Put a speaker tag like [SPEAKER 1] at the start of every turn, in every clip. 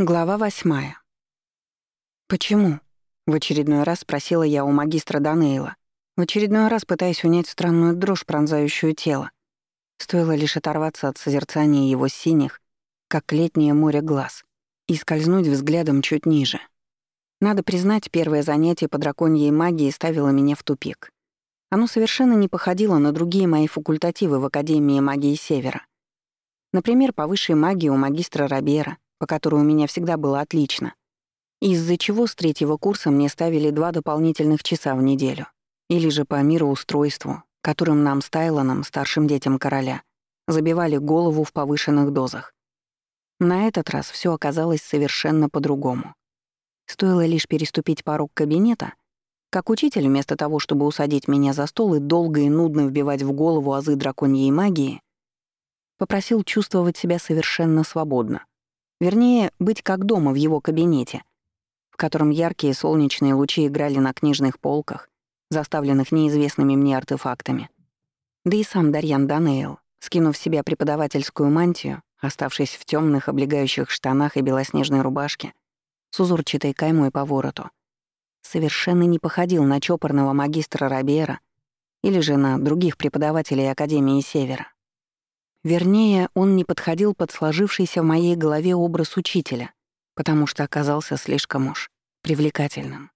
[SPEAKER 1] Глава восьмая. «Почему?» — в очередной раз спросила я у магистра Данейла, в очередной раз пытаясь унять странную дрожь, пронзающую тело. Стоило лишь оторваться от созерцания его синих, как летнее море глаз, и скользнуть взглядом чуть ниже. Надо признать, первое занятие по драконьей магии ставило меня в тупик. Оно совершенно не походило на другие мои факультативы в Академии магии Севера. Например, по высшей магии у магистра Робера — по которой у меня всегда было отлично, из-за чего с третьего курса мне ставили два дополнительных часа в неделю, или же по мироустройству, которым нам с Тайлоном, старшим детям короля, забивали голову в повышенных дозах. На этот раз все оказалось совершенно по-другому. Стоило лишь переступить порог кабинета, как учитель, вместо того, чтобы усадить меня за стол и долго и нудно вбивать в голову азы драконьей магии, попросил чувствовать себя совершенно свободно. Вернее, быть как дома в его кабинете, в котором яркие солнечные лучи играли на книжных полках, заставленных неизвестными мне артефактами. Да и сам Дарьян Данейл, скинув в себя преподавательскую мантию, оставшись в темных облегающих штанах и белоснежной рубашке, с узорчатой каймой по вороту, совершенно не походил на чопорного магистра Робера или же на других преподавателей Академии Севера. Вернее, он не подходил под сложившийся в моей голове образ учителя, потому что оказался слишком уж привлекательным.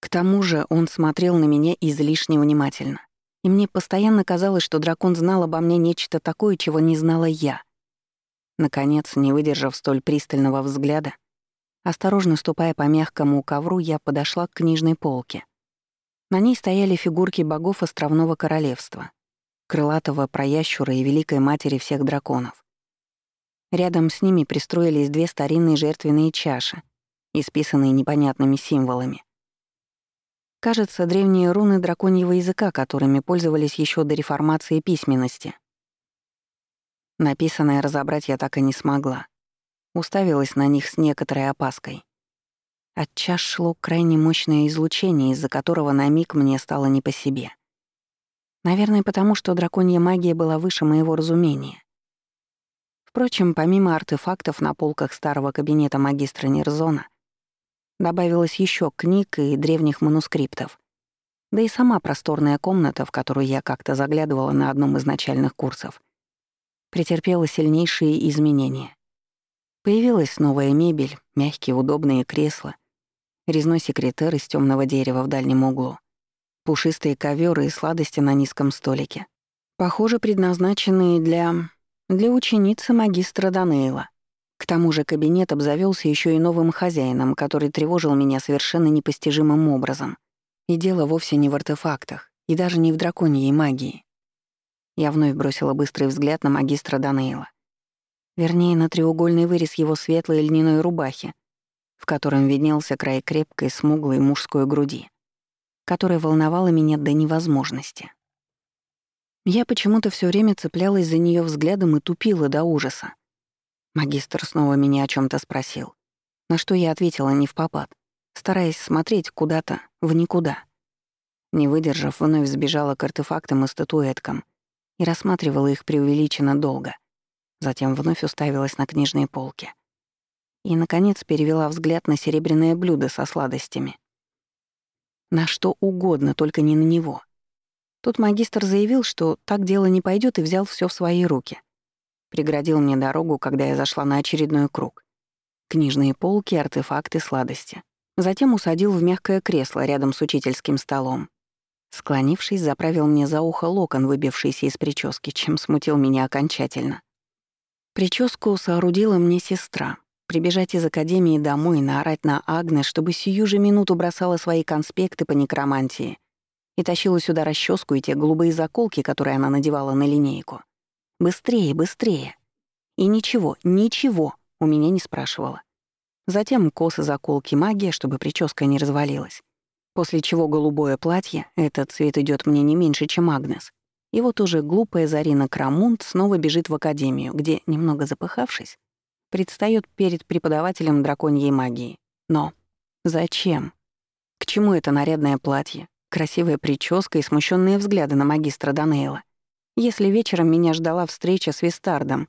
[SPEAKER 1] К тому же он смотрел на меня излишне внимательно, и мне постоянно казалось, что дракон знал обо мне нечто такое, чего не знала я. Наконец, не выдержав столь пристального взгляда, осторожно ступая по мягкому ковру, я подошла к книжной полке. На ней стояли фигурки богов Островного Королевства — крылатого проящура и великой матери всех драконов. Рядом с ними пристроились две старинные жертвенные чаши, исписанные непонятными символами. Кажется, древние руны драконьего языка, которыми пользовались еще до реформации письменности. Написанное разобрать я так и не смогла. Уставилась на них с некоторой опаской. От чаш шло крайне мощное излучение, из-за которого на миг мне стало не по себе — Наверное, потому что драконья магия была выше моего разумения. Впрочем, помимо артефактов на полках старого кабинета магистра Нерзона, добавилось еще книг и древних манускриптов. Да и сама просторная комната, в которую я как-то заглядывала на одном из начальных курсов, претерпела сильнейшие изменения. Появилась новая мебель, мягкие удобные кресла, резной секретер из темного дерева в дальнем углу, пушистые ковёры и сладости на низком столике. Похоже, предназначенные для... для ученицы магистра Данейла. К тому же кабинет обзавелся еще и новым хозяином, который тревожил меня совершенно непостижимым образом. И дело вовсе не в артефактах, и даже не в драконьей магии. Я вновь бросила быстрый взгляд на магистра Данейла. Вернее, на треугольный вырез его светлой льняной рубахи, в котором виднелся край крепкой, смуглой мужской груди которая волновала меня до невозможности. Я почему-то все время цеплялась за нее взглядом и тупила до ужаса. Магистр снова меня о чем то спросил, на что я ответила не в попад, стараясь смотреть куда-то в никуда. Не выдержав, вновь сбежала к артефактам и статуэткам и рассматривала их преувеличенно долго. Затем вновь уставилась на книжные полки. И, наконец, перевела взгляд на серебряное блюдо со сладостями, на что угодно, только не на него. Тут магистр заявил, что так дело не пойдет, и взял все в свои руки. Преградил мне дорогу, когда я зашла на очередной круг. Книжные полки, артефакты, сладости. Затем усадил в мягкое кресло рядом с учительским столом. Склонившись, заправил мне за ухо локон, выбившийся из прически, чем смутил меня окончательно. Прическу соорудила мне сестра, Прибежать из академии домой, наорать на Агнес, чтобы сию же минуту бросала свои конспекты по некромантии и тащила сюда расческу и те голубые заколки, которые она надевала на линейку. Быстрее, быстрее. И ничего, ничего у меня не спрашивала. Затем косы, заколки, магия, чтобы прическа не развалилась. После чего голубое платье, этот цвет идет мне не меньше, чем Агнес. И вот уже глупая Зарина Крамунд снова бежит в академию, где, немного запыхавшись, предстает перед преподавателем драконьей магии. Но зачем? К чему это нарядное платье, красивая прическа и смущенные взгляды на магистра Данейла, если вечером меня ждала встреча с Вистардом,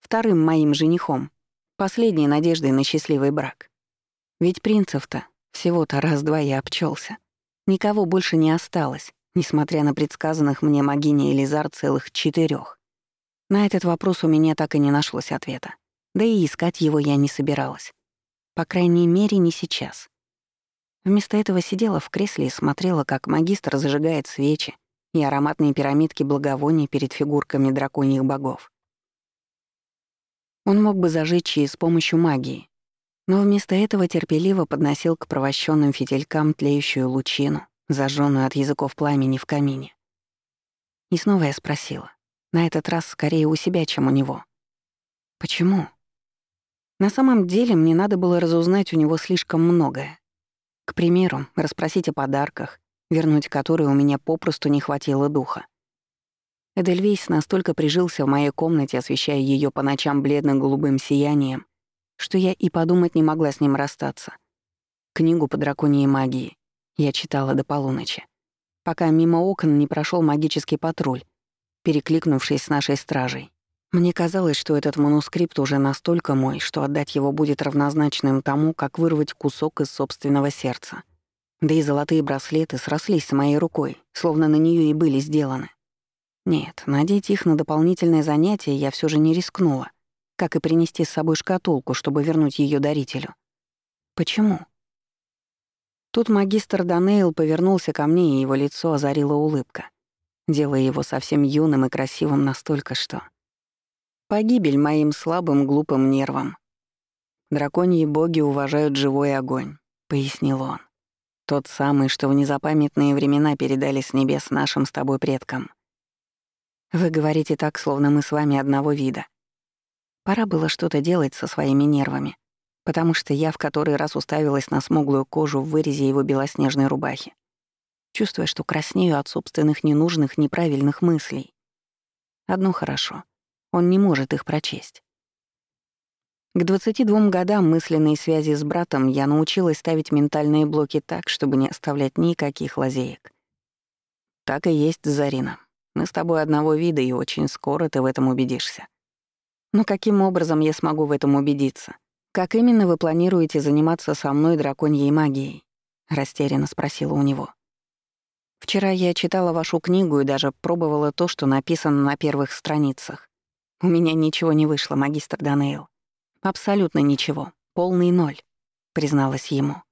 [SPEAKER 1] вторым моим женихом? Последней надеждой на счастливый брак. Ведь принцев-то всего-то раз-два я обчелся. Никого больше не осталось, несмотря на предсказанных мне Магиня и Лизар целых четырех. На этот вопрос у меня так и не нашлось ответа. Да и искать его я не собиралась. По крайней мере, не сейчас. Вместо этого сидела в кресле и смотрела, как магистр зажигает свечи и ароматные пирамидки благовоний перед фигурками драконьих богов. Он мог бы зажечь и с помощью магии, но вместо этого терпеливо подносил к провощенным фитилькам тлеющую лучину, зажженную от языков пламени в камине. И снова я спросила, на этот раз скорее у себя, чем у него. Почему? На самом деле мне надо было разузнать у него слишком многое. К примеру, расспросить о подарках, вернуть которые у меня попросту не хватило духа. Эдельвейс настолько прижился в моей комнате, освещая ее по ночам бледно-голубым сиянием, что я и подумать не могла с ним расстаться. Книгу по драконьей магии я читала до полуночи, пока мимо окон не прошел магический патруль, перекликнувшись с нашей стражей. Мне казалось, что этот манускрипт уже настолько мой, что отдать его будет равнозначным тому, как вырвать кусок из собственного сердца. Да и золотые браслеты срослись с моей рукой, словно на нее и были сделаны. Нет, надеть их на дополнительное занятие я все же не рискнула, как и принести с собой шкатулку, чтобы вернуть ее дарителю. Почему? Тут магистр Данейл повернулся ко мне, и его лицо озарила улыбка, делая его совсем юным и красивым настолько, что... Погибель моим слабым, глупым нервам. Драконьи боги уважают живой огонь, — пояснил он. Тот самый, что в незапамятные времена передали с небес нашим с тобой предкам. Вы говорите так, словно мы с вами одного вида. Пора было что-то делать со своими нервами, потому что я в который раз уставилась на смуглую кожу в вырезе его белоснежной рубахи, чувствуя, что краснею от собственных ненужных, неправильных мыслей. Одно хорошо — он не может их прочесть. К 22 годам мысленной связи с братом я научилась ставить ментальные блоки так, чтобы не оставлять никаких лазеек. Так и есть, Зарина. Мы с тобой одного вида, и очень скоро ты в этом убедишься. Но каким образом я смогу в этом убедиться? Как именно вы планируете заниматься со мной драконьей магией? Растерянно спросила у него. Вчера я читала вашу книгу и даже пробовала то, что написано на первых страницах. У меня ничего не вышло, магистр Данейл. Абсолютно ничего. Полный ноль, призналась ему.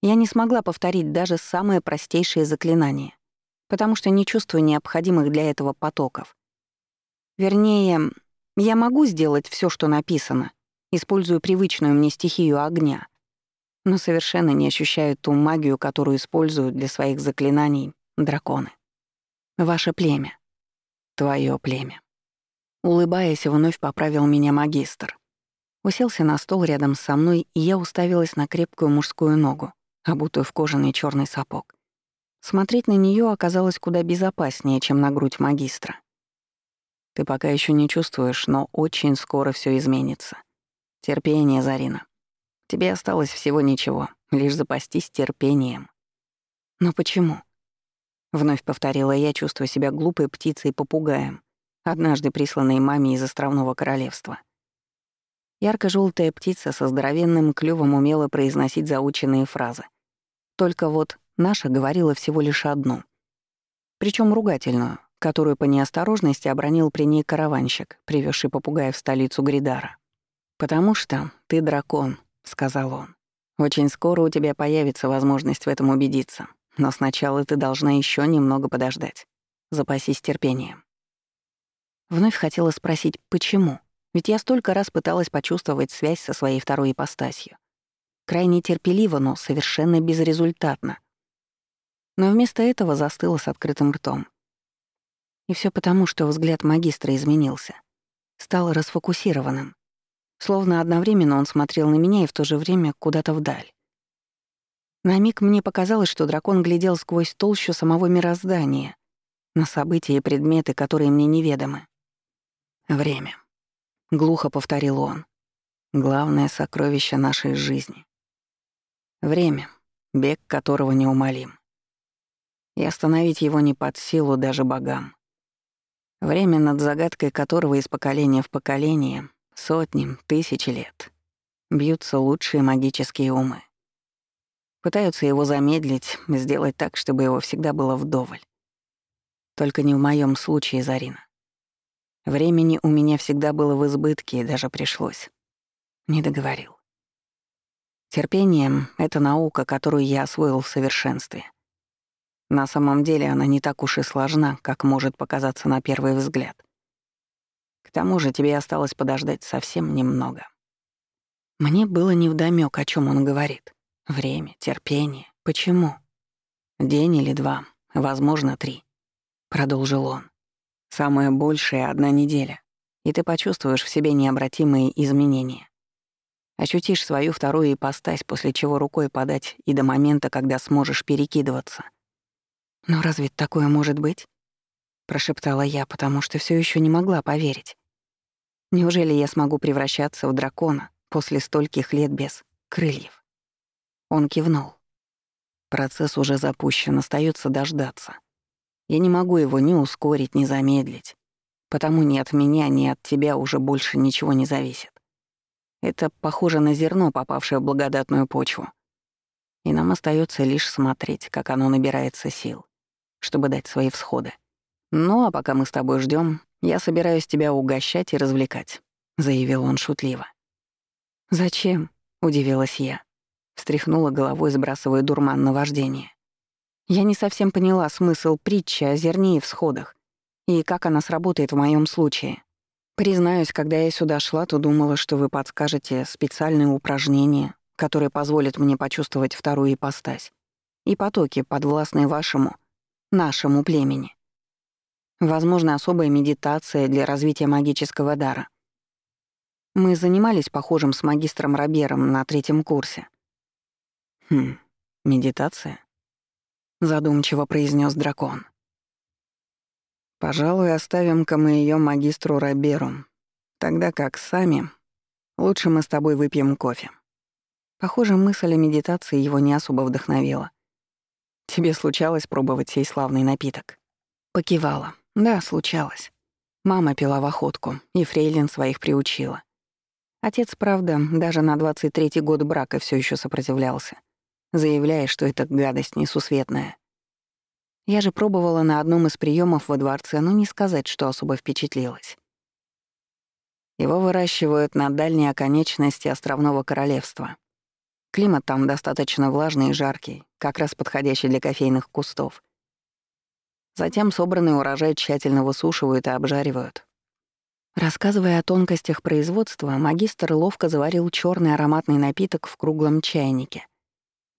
[SPEAKER 1] Я не смогла повторить даже самое простейшее заклинание, потому что не чувствую необходимых для этого потоков. Вернее, я могу сделать все, что написано, используя привычную мне стихию огня, но совершенно не ощущаю ту магию, которую используют для своих заклинаний драконы. Ваше племя. Твое племя. Улыбаясь, вновь поправил меня магистр. Уселся на стол рядом со мной, и я уставилась на крепкую мужскую ногу, обутую в кожаный черный сапог. Смотреть на нее оказалось куда безопаснее, чем на грудь магистра. Ты пока еще не чувствуешь, но очень скоро все изменится. Терпение, Зарина. Тебе осталось всего ничего, лишь запастись терпением. Но почему? Вновь повторила я, чувствуя себя глупой птицей-попугаем, однажды присланной маме из островного королевства. ярко желтая птица со здоровенным клювом умела произносить заученные фразы. Только вот наша говорила всего лишь одну. причем ругательную, которую по неосторожности обронил при ней караванщик, привезший попугая в столицу Гридара. «Потому что ты дракон», — сказал он. «Очень скоро у тебя появится возможность в этом убедиться, но сначала ты должна еще немного подождать. Запасись терпением». Вновь хотела спросить, почему? Ведь я столько раз пыталась почувствовать связь со своей второй ипостасью. Крайне терпеливо, но совершенно безрезультатно. Но вместо этого застыла с открытым ртом. И все потому, что взгляд магистра изменился. Стал расфокусированным. Словно одновременно он смотрел на меня и в то же время куда-то вдаль. На миг мне показалось, что дракон глядел сквозь толщу самого мироздания, на события и предметы, которые мне неведомы. «Время», — глухо повторил он. «Главное сокровище нашей жизни. Время, бег которого неумолим. И остановить его не под силу даже богам. Время, над загадкой которого из поколения в поколение Сотни, тысячи лет. Бьются лучшие магические умы. Пытаются его замедлить, сделать так, чтобы его всегда было вдоволь. Только не в моем случае, Зарина. Времени у меня всегда было в избытке, и даже пришлось. Не договорил. Терпение — это наука, которую я освоил в совершенстве. На самом деле она не так уж и сложна, как может показаться на первый взгляд. К тому же тебе осталось подождать совсем немного. Мне было невдомёк, о чем он говорит. Время, терпение. Почему? День или два, возможно, три. Продолжил он. Самое большее — одна неделя, и ты почувствуешь в себе необратимые изменения. Ощутишь свою вторую ипостась, после чего рукой подать и до момента, когда сможешь перекидываться. «Но разве такое может быть?» — прошептала я, потому что все еще не могла поверить. «Неужели я смогу превращаться в дракона после стольких лет без крыльев?» Он кивнул. Процесс уже запущен, остается дождаться. Я не могу его ни ускорить, ни замедлить, потому ни от меня, ни от тебя уже больше ничего не зависит. Это похоже на зерно, попавшее в благодатную почву. И нам остается лишь смотреть, как оно набирается сил, чтобы дать свои всходы. Ну, а пока мы с тобой ждем, я собираюсь тебя угощать и развлекать», — заявил он шутливо. «Зачем?» — удивилась я. Встряхнула головой, сбрасывая дурман на вождение. Я не совсем поняла смысл притчи о зерне и всходах, и как она сработает в моем случае. Признаюсь, когда я сюда шла, то думала, что вы подскажете специальные упражнения, которые позволят мне почувствовать вторую ипостась, и потоки, подвластные вашему, нашему племени. Возможно, особая медитация для развития магического дара. Мы занимались похожим с магистром Робером на третьем курсе. Хм, медитация? Задумчиво произнес дракон. Пожалуй, оставим-ка мы ее магистру Роберу, тогда как сами лучше мы с тобой выпьем кофе. Похоже, мысль о медитации его не особо вдохновила. Тебе случалось пробовать сей славный напиток? Покивала. Да, случалось. Мама пила в охотку, и фрейлин своих приучила. Отец, правда, даже на 23-й год брака все еще сопротивлялся, заявляя, что это гадость несусветная. Я же пробовала на одном из приемов во дворце, но не сказать, что особо впечатлилась. Его выращивают на дальней оконечности островного королевства. Климат там достаточно влажный и жаркий, как раз подходящий для кофейных кустов. Затем собранный урожай тщательно высушивают и обжаривают. Рассказывая о тонкостях производства, магистр ловко заварил черный ароматный напиток в круглом чайнике.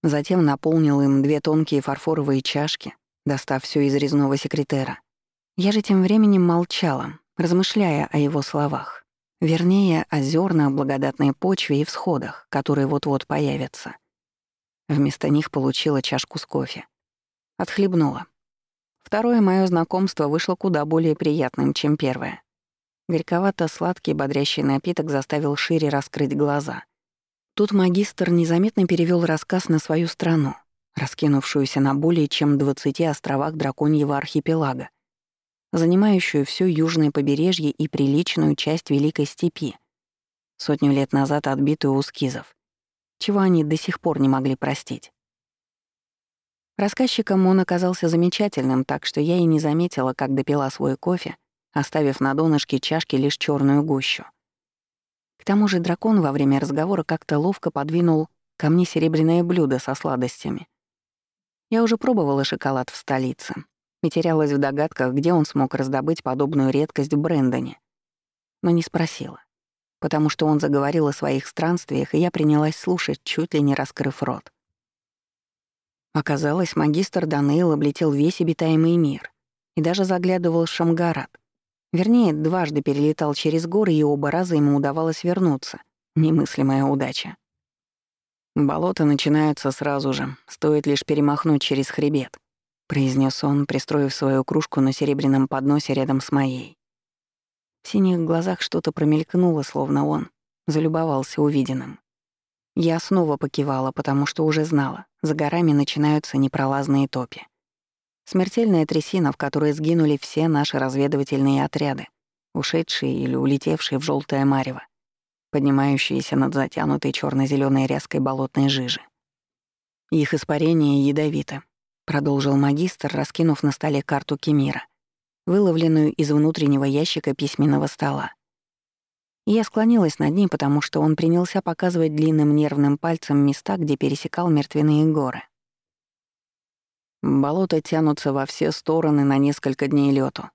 [SPEAKER 1] Затем наполнил им две тонкие фарфоровые чашки, достав все из резного секретера. Я же тем временем молчала, размышляя о его словах. Вернее, о зернах, благодатной почве и всходах, которые вот-вот появятся. Вместо них получила чашку с кофе. Отхлебнула. Второе мое знакомство вышло куда более приятным, чем первое. Горьковато-сладкий бодрящий напиток заставил шире раскрыть глаза. Тут магистр незаметно перевел рассказ на свою страну, раскинувшуюся на более чем 20 островах Драконьего архипелага, занимающую все южное побережье и приличную часть Великой степи, сотню лет назад отбитую у скизов, чего они до сих пор не могли простить. Рассказчиком он оказался замечательным, так что я и не заметила, как допила свой кофе, оставив на донышке чашки лишь черную гущу. К тому же дракон во время разговора как-то ловко подвинул ко мне серебряное блюдо со сладостями, я уже пробовала шоколад в столице и терялась в догадках, где он смог раздобыть подобную редкость в Брэндоне. Но не спросила, потому что он заговорил о своих странствиях, и я принялась слушать, чуть ли не раскрыв рот. Оказалось, магистр Данейл облетел весь обитаемый мир и даже заглядывал в Шамгарат. Вернее, дважды перелетал через горы, и оба раза ему удавалось вернуться. Немыслимая удача. «Болота начинаются сразу же, стоит лишь перемахнуть через хребет», — произнес он, пристроив свою кружку на серебряном подносе рядом с моей. В синих глазах что-то промелькнуло, словно он залюбовался увиденным. Я снова покивала, потому что уже знала, за горами начинаются непролазные топи. Смертельная трясина, в которой сгинули все наши разведывательные отряды, ушедшие или улетевшие в желтое марево. поднимающиеся над затянутой черно зеленой ряской болотной жижи. Их испарение ядовито, продолжил магистр, раскинув на столе карту Кемира, выловленную из внутреннего ящика письменного стола. Я склонилась над ним, потому что он принялся показывать длинным нервным пальцем места, где пересекал мертвяные горы. Болота тянутся во все стороны на несколько дней лету.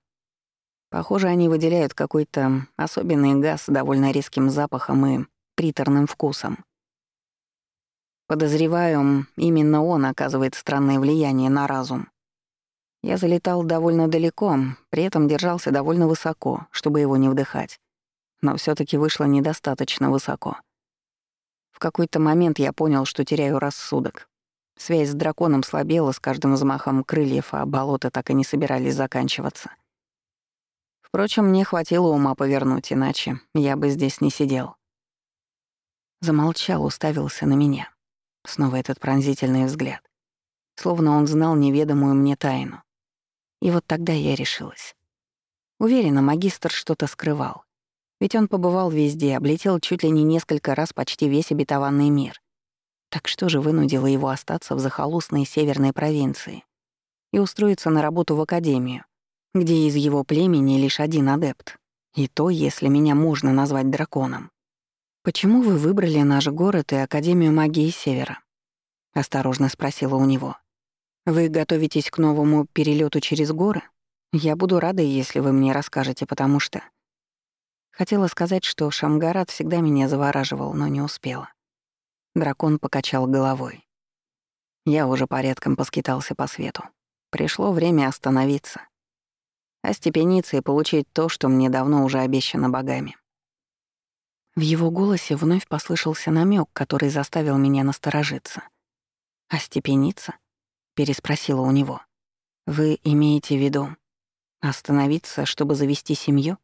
[SPEAKER 1] Похоже, они выделяют какой-то особенный газ с довольно резким запахом и приторным вкусом. Подозреваю, именно он оказывает странное влияние на разум. Я залетал довольно далеко, при этом держался довольно высоко, чтобы его не вдыхать. Но все таки вышло недостаточно высоко. В какой-то момент я понял, что теряю рассудок. Связь с драконом слабела с каждым взмахом крыльев, а болота так и не собирались заканчиваться. Впрочем, мне хватило ума повернуть, иначе я бы здесь не сидел. Замолчал, уставился на меня. Снова этот пронзительный взгляд. Словно он знал неведомую мне тайну. И вот тогда я решилась. Уверена, магистр что-то скрывал. Ведь он побывал везде, облетел чуть ли не несколько раз почти весь обетованный мир. Так что же вынудило его остаться в захолустной северной провинции и устроиться на работу в академию, где из его племени лишь один адепт? И то, если меня можно назвать драконом. «Почему вы выбрали наш город и Академию магии Севера?» — осторожно спросила у него. «Вы готовитесь к новому перелету через горы? Я буду рада, если вы мне расскажете, потому что...» Хотела сказать, что Шамгарат всегда меня завораживал, но не успела. Дракон покачал головой. Я уже порядком поскитался по свету. Пришло время остановиться. Остепениться и получить то, что мне давно уже обещано богами. В его голосе вновь послышался намек, который заставил меня насторожиться. «Остепениться?» — переспросила у него. «Вы имеете в виду остановиться, чтобы завести семью?»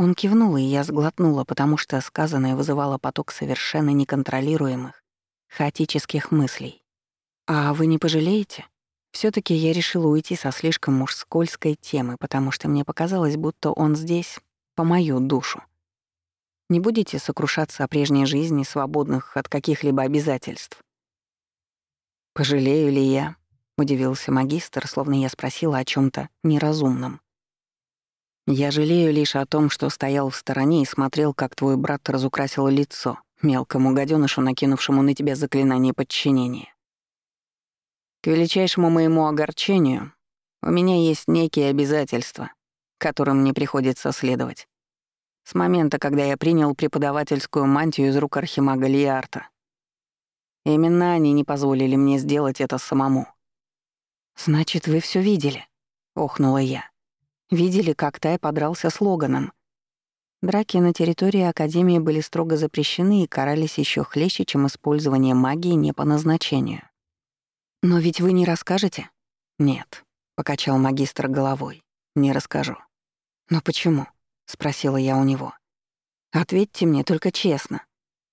[SPEAKER 1] Он кивнул, и я сглотнула, потому что сказанное вызывало поток совершенно неконтролируемых, хаотических мыслей. «А вы не пожалеете?» все таки я решила уйти со слишком уж скользкой темы, потому что мне показалось, будто он здесь по мою душу. Не будете сокрушаться о прежней жизни, свободных от каких-либо обязательств. «Пожалею ли я?» — удивился магистр, словно я спросила о чем то неразумном. «Я жалею лишь о том, что стоял в стороне и смотрел, как твой брат разукрасил лицо мелкому гаденышу, накинувшему на тебя заклинание подчинения. К величайшему моему огорчению, у меня есть некие обязательства, которым мне приходится следовать. С момента, когда я принял преподавательскую мантию из рук архимага Лиарта. Именно они не позволили мне сделать это самому. «Значит, вы все видели?» — охнула я. «Видели, как Тай подрался с Логаном?» Драки на территории Академии были строго запрещены и карались еще хлеще, чем использование магии не по назначению. «Но ведь вы не расскажете?» «Нет», — покачал магистр головой. «Не расскажу». «Но почему?» — спросила я у него. «Ответьте мне только честно.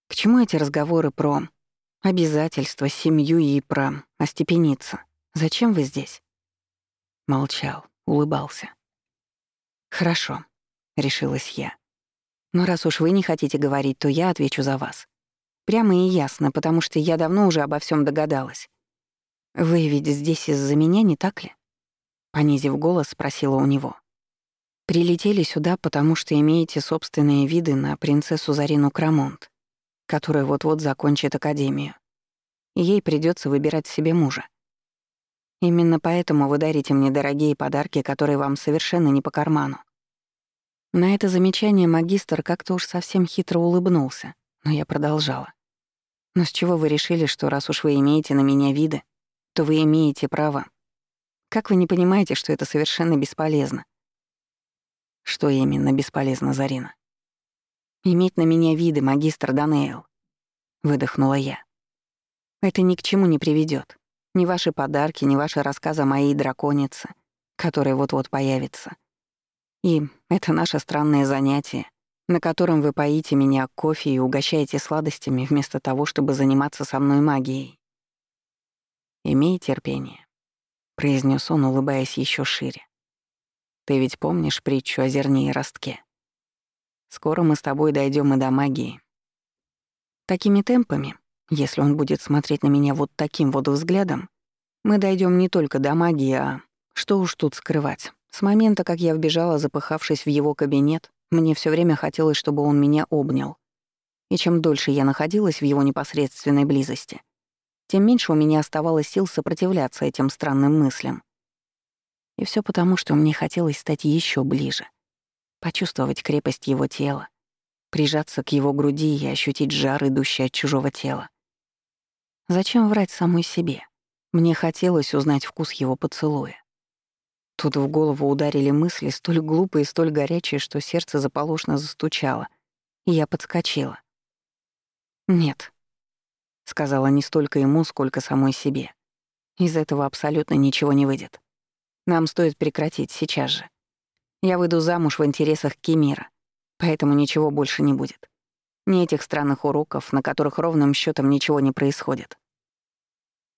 [SPEAKER 1] К чему эти разговоры про обязательства, семью и про остепениться? Зачем вы здесь?» Молчал, улыбался. «Хорошо», — решилась я. «Но раз уж вы не хотите говорить, то я отвечу за вас. Прямо и ясно, потому что я давно уже обо всем догадалась. Вы ведь здесь из-за меня, не так ли?» Понизив голос, спросила у него. Прилетели сюда, потому что имеете собственные виды на принцессу Зарину Крамонт, которая вот-вот закончит академию. Ей придется выбирать себе мужа. Именно поэтому вы дарите мне дорогие подарки, которые вам совершенно не по карману. На это замечание магистр как-то уж совсем хитро улыбнулся, но я продолжала. Но с чего вы решили, что раз уж вы имеете на меня виды, то вы имеете право? Как вы не понимаете, что это совершенно бесполезно? Что именно бесполезно, Зарина? Иметь на меня виды, магистр Данейл. Выдохнула я. Это ни к чему не приведет. Ни ваши подарки, ни ваши рассказы о моей драконице, которая вот-вот появится. И это наше странное занятие, на котором вы поите меня кофе и угощаете сладостями вместо того, чтобы заниматься со мной магией. «Имей терпение», — произнес он, улыбаясь еще шире. Ты ведь помнишь притчу о зерне и ростке? Скоро мы с тобой дойдем и до магии. Такими темпами, если он будет смотреть на меня вот таким вот взглядом, мы дойдем не только до магии, а что уж тут скрывать. С момента, как я вбежала, запыхавшись в его кабинет, мне все время хотелось, чтобы он меня обнял. И чем дольше я находилась в его непосредственной близости, тем меньше у меня оставалось сил сопротивляться этим странным мыслям. И все потому, что мне хотелось стать еще ближе, почувствовать крепость его тела, прижаться к его груди и ощутить жар, идущий от чужого тела. Зачем врать самой себе? Мне хотелось узнать вкус его поцелуя. Тут в голову ударили мысли, столь глупые и столь горячие, что сердце заполошно застучало, и я подскочила. «Нет», — сказала не столько ему, сколько самой себе. «Из этого абсолютно ничего не выйдет. Нам стоит прекратить сейчас же. Я выйду замуж в интересах Кемира, поэтому ничего больше не будет. Ни этих странных уроков, на которых ровным счетом ничего не происходит.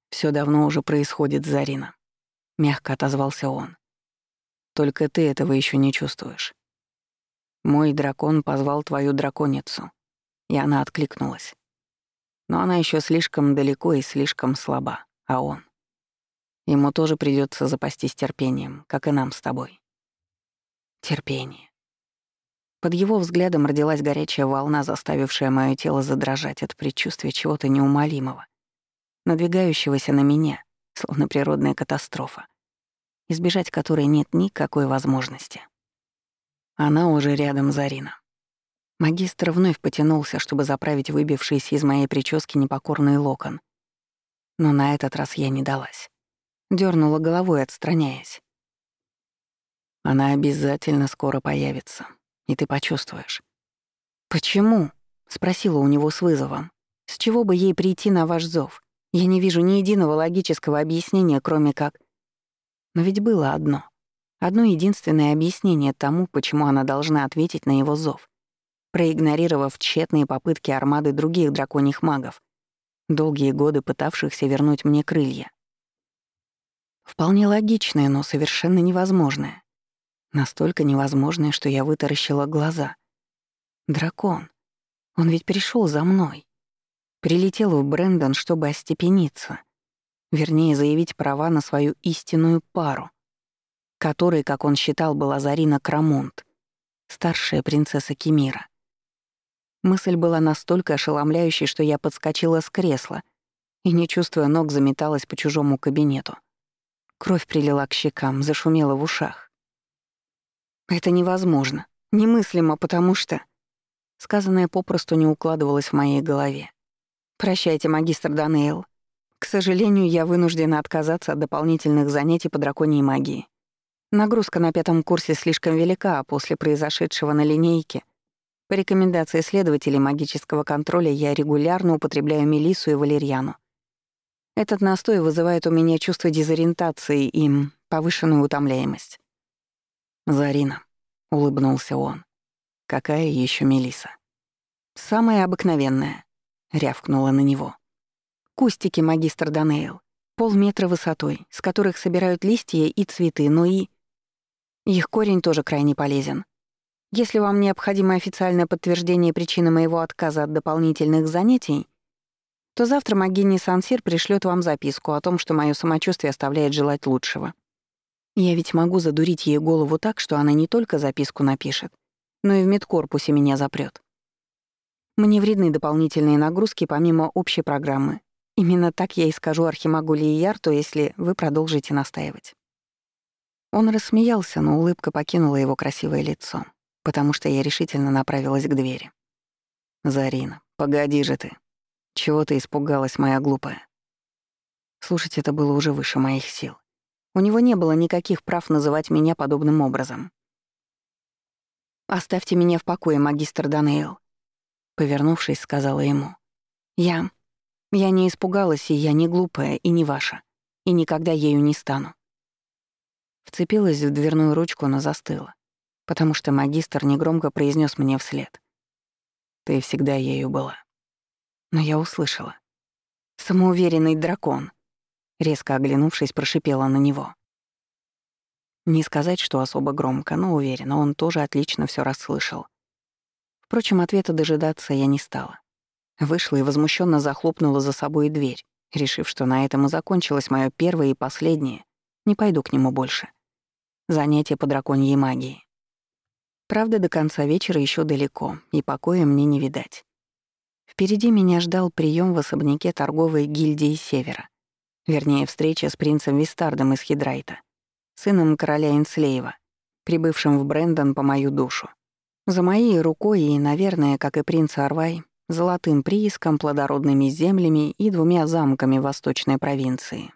[SPEAKER 1] Все давно уже происходит, Зарина», — мягко отозвался он. Только ты этого еще не чувствуешь. Мой дракон позвал твою драконицу, и она откликнулась. Но она еще слишком далеко и слишком слаба, а он... Ему тоже придется запастись терпением, как и нам с тобой. Терпение. Под его взглядом родилась горячая волна, заставившая мое тело задрожать от предчувствия чего-то неумолимого, надвигающегося на меня, словно природная катастрофа избежать которой нет никакой возможности. Она уже рядом, Зарина. Магистр вновь потянулся, чтобы заправить выбившийся из моей прически непокорный локон. Но на этот раз я не далась. Дёрнула головой, отстраняясь. Она обязательно скоро появится, и ты почувствуешь. «Почему?» — спросила у него с вызовом. «С чего бы ей прийти на ваш зов? Я не вижу ни единого логического объяснения, кроме как но ведь было одно. Одно единственное объяснение тому, почему она должна ответить на его зов, проигнорировав тщетные попытки армады других драконьих магов, долгие годы пытавшихся вернуть мне крылья. Вполне логичное, но совершенно невозможное. Настолько невозможное, что я вытаращила глаза. Дракон. Он ведь пришел за мной. Прилетел в Брэндон, чтобы остепениться. Вернее, заявить права на свою истинную пару, которой, как он считал, была Зарина Крамонт, старшая принцесса Кемира. Мысль была настолько ошеломляющей, что я подскочила с кресла и, не чувствуя ног, заметалась по чужому кабинету. Кровь прилила к щекам, зашумела в ушах. «Это невозможно, немыслимо, потому что...» Сказанное попросту не укладывалось в моей голове. «Прощайте, магистр Данейл. К сожалению, я вынуждена отказаться от дополнительных занятий по драконьей магии. Нагрузка на пятом курсе слишком велика, а после произошедшего на линейке по рекомендации следователей магического контроля я регулярно употребляю мелису и валерьяну. Этот настой вызывает у меня чувство дезориентации и повышенную утомляемость. «Зарина», — улыбнулся он. «Какая еще мелиса?» «Самая обыкновенная», — рявкнула на него. Кустики, магистр Данейл. Полметра высотой, с которых собирают листья и цветы, но и... Их корень тоже крайне полезен. Если вам необходимо официальное подтверждение причины моего отказа от дополнительных занятий, то завтра Магини Сансир пришлет вам записку о том, что мое самочувствие оставляет желать лучшего. Я ведь могу задурить ей голову так, что она не только записку напишет, но и в медкорпусе меня запрет. Мне вредны дополнительные нагрузки помимо общей программы, Именно так я и скажу Архимагу Лиярту, если вы продолжите настаивать. Он рассмеялся, но улыбка покинула его красивое лицо, потому что я решительно направилась к двери. «Зарина, погоди же ты. Чего ты испугалась, моя глупая?» Слушать это было уже выше моих сил. У него не было никаких прав называть меня подобным образом. «Оставьте меня в покое, магистр Данейл», — повернувшись, сказала ему. «Я...» Я не испугалась, и я не глупая, и не ваша. И никогда ею не стану. Вцепилась в дверную ручку, но застыла, потому что магистр негромко произнес мне вслед. «Ты всегда ею была». Но я услышала. «Самоуверенный дракон», — резко оглянувшись, прошипела на него. Не сказать, что особо громко, но уверена, он тоже отлично все расслышал. Впрочем, ответа дожидаться я не стала. Вышла и возмущенно захлопнула за собой дверь, решив, что на этом и закончилось мое первое и последнее. Не пойду к нему больше. Занятие по драконьей магии. Правда, до конца вечера еще далеко, и покоя мне не видать. Впереди меня ждал прием в особняке торговой гильдии Севера. Вернее, встреча с принцем Вистардом из Хидрайта, сыном короля Инслеева, прибывшим в Брэндон по мою душу. За моей рукой и, наверное, как и принц Арвай, золотым прииском, плодородными землями и двумя замками восточной провинции.